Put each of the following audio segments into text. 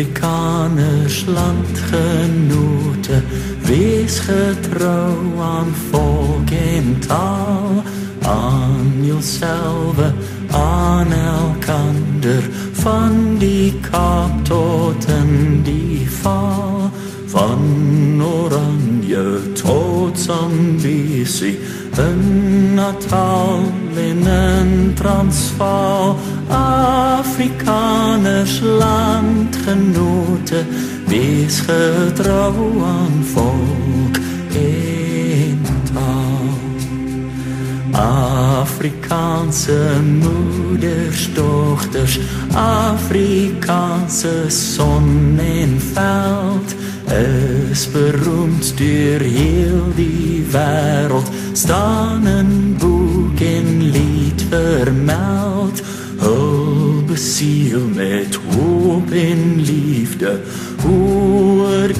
Afrikaners landgenote, wees getrouw aan volk en taal, aan jezelf, aan elkander, van die Kaap tot in die val, van Oranje tot Zambesi, in Natal en in Transvaal, Afrikaners landgenote, wees getrouw aan volk en taal. Afrikaanse moeders, dochters, Afrikaanse son en veld is beroemd door heel die wereld, staan een boek en lied vermeld. Hul besiel met en liefde, hoe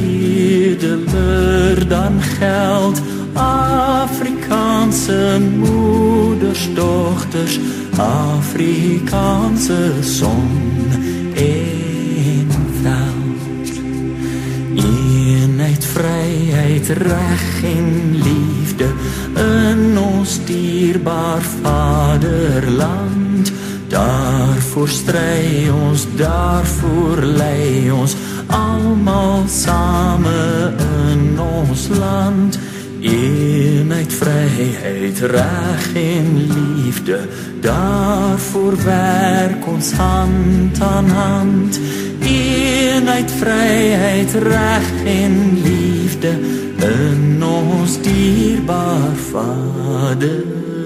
edeler dan geld. Afrikaanse moeders, dochters, Afrikaanse zon en veld. Eenheid, vryheid, reg en liefde in ons dierbaar vaderland. Daarvoor stry ons, daarvoor lei ons almal same in ons land. Eenheid, vryheid, reg en liefde, daarvoor werk ons hand aan hand. Eenheid, vryheid, reg en liefde in ons dierbaar Vader.